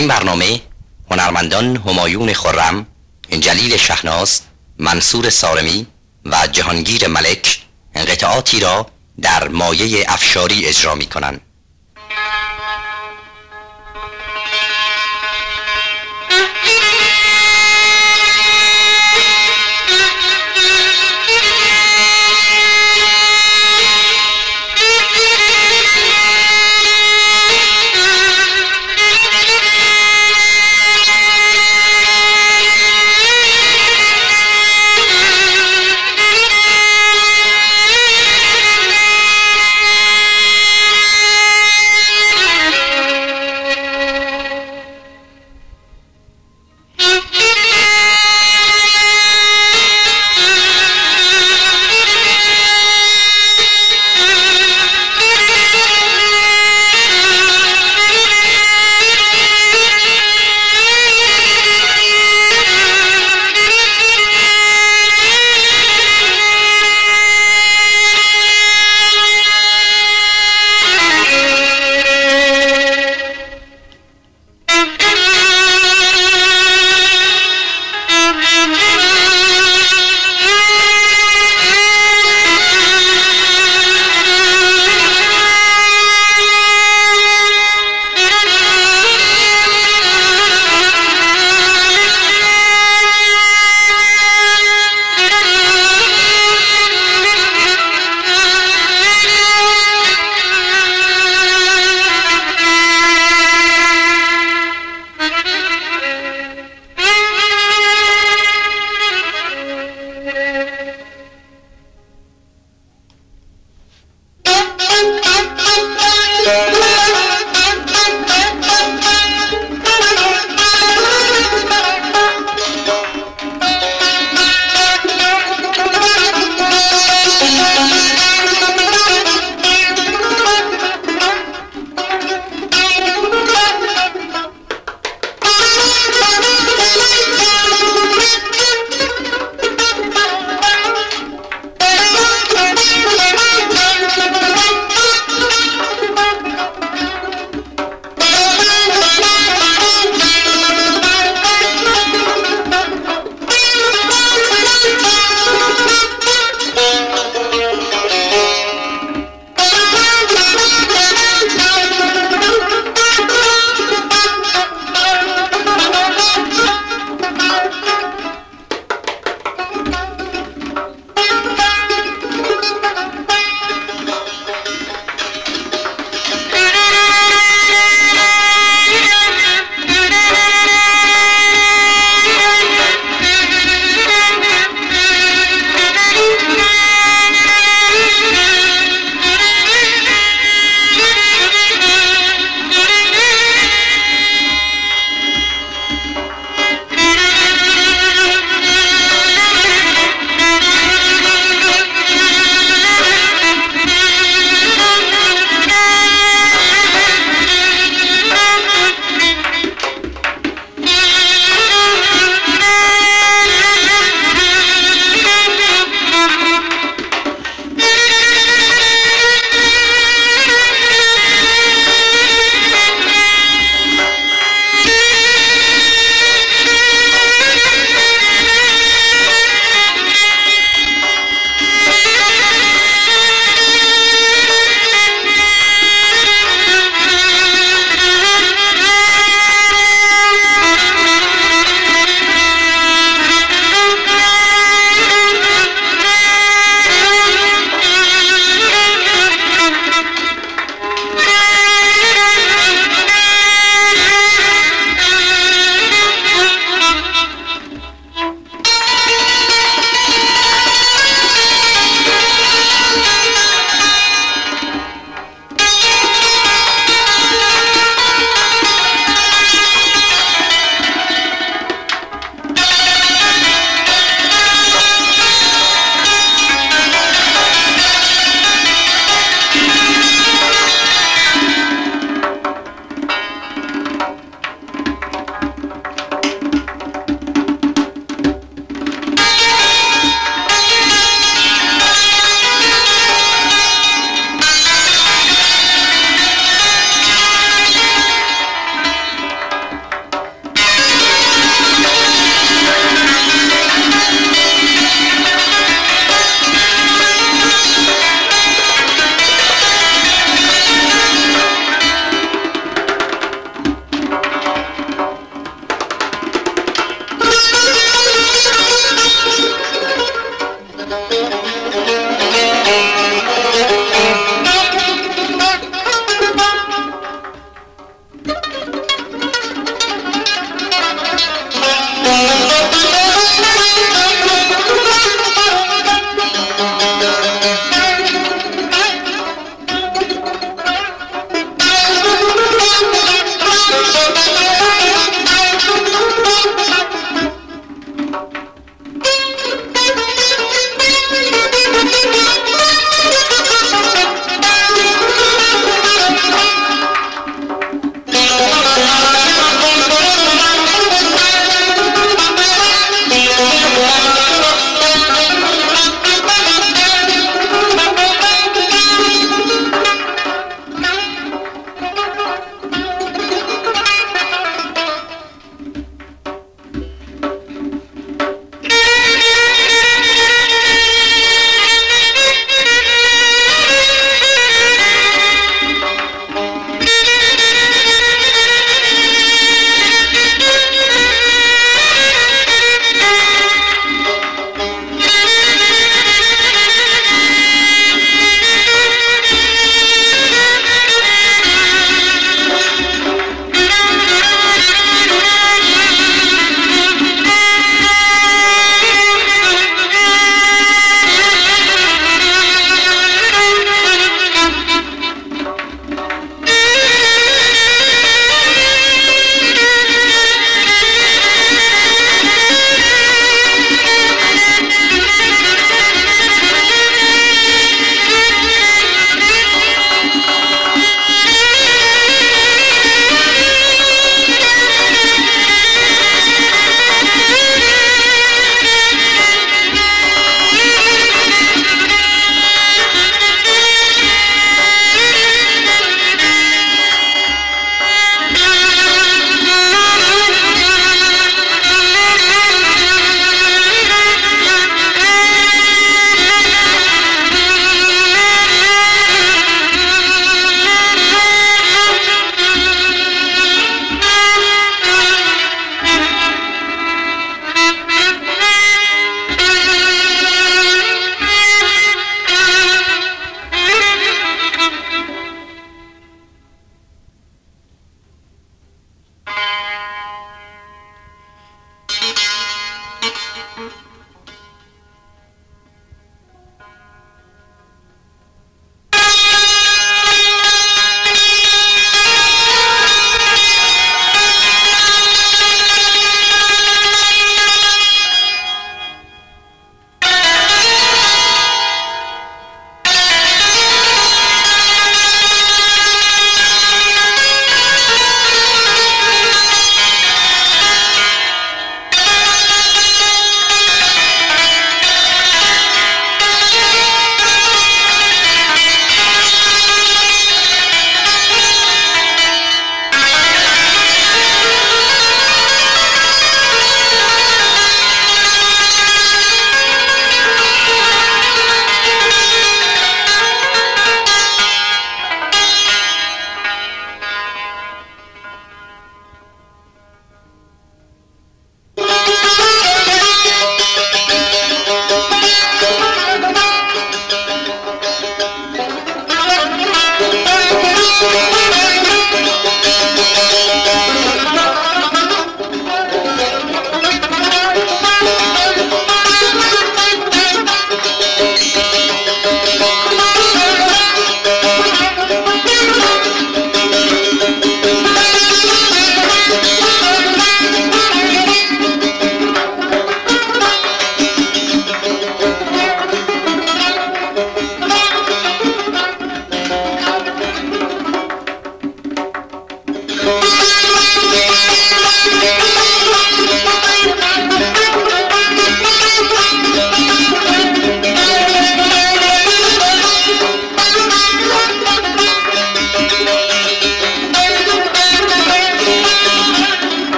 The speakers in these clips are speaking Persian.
این برنامه هنرمندان همایون خرم، جلیل شهناز، منصور سارمی و جهانگیر ملک انقطعاتی را در مایه افشاری اجرا می کنند.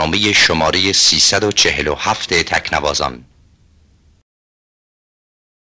برنامه شماره 347 تکنوازان.